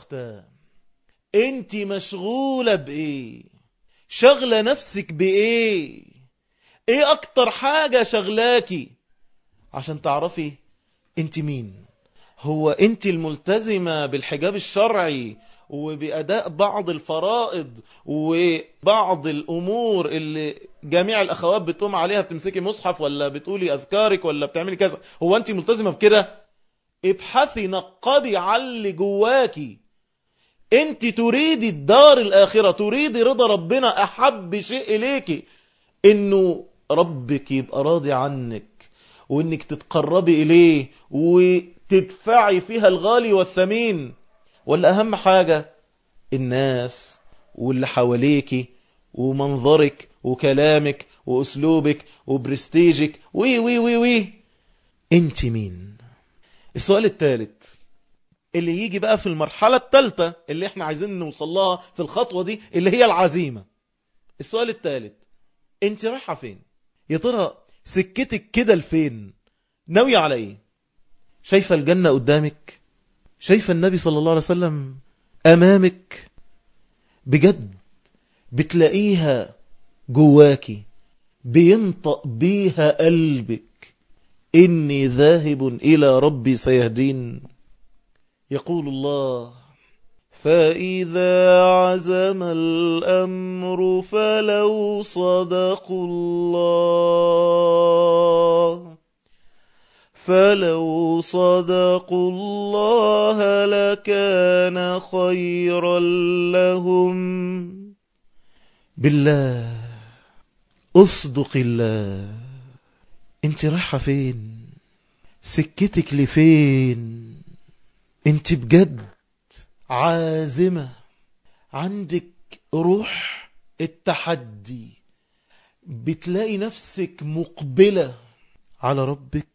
أختاه أنت مشغولة بإيه؟ شغلة نفسك بإيه؟ إيه أكتر حاجة شغلاكي عشان تعرفي أنت مين. هو أنت الملتزمة بالحجاب الشرعي وبأداء بعض الفرائض وبعض الأمور اللي جميع الأخوات بتقوم عليها بتمسكي مصحف ولا بتقولي أذكارك ولا بتعملي كذا. هو أنت ملتزمة بكده؟ ابحثي نقبي على اللي جواكي أنت تريدي الدار الآخرة تريدي رضا ربنا أحب شيء إليكي إنه ربك يبقى راضي عنك وإنك تتقربي إليه وتدفعي فيها الغالي والثمين. ولا أهم حاجة الناس واللي حواليكي ومنظرك وكلامك وأسلوبك وبرستيجك. وي وي وي وي. انت مين؟ السؤال الثالث. اللي يجي بقى في المرحلة الثالثة اللي إحنا عايزين نوصلها في الخطوة دي اللي هي العزيمة. السؤال الثالث انت رايحة فين؟ يا ترى سكتك كده لفين؟ ناوية على إيه؟ شايفة الجنة قدامك؟ شايفة النبي صلى الله عليه وسلم أمامك؟ بجد بتلاقيها جواكي بينطق بيها قلبك. إني ذاهب إلى ربي سيهدين. يقول الله فإذا عزم الأمر فلو صدقوا الله فلو صدقوا الله لكان خيرا لهم. بالله اصدق الله. أنت رايحة فين؟ سكتك لفين؟ انت بجد عازمة. عندك روح التحدي. بتلاقي نفسك مقبلة على ربك.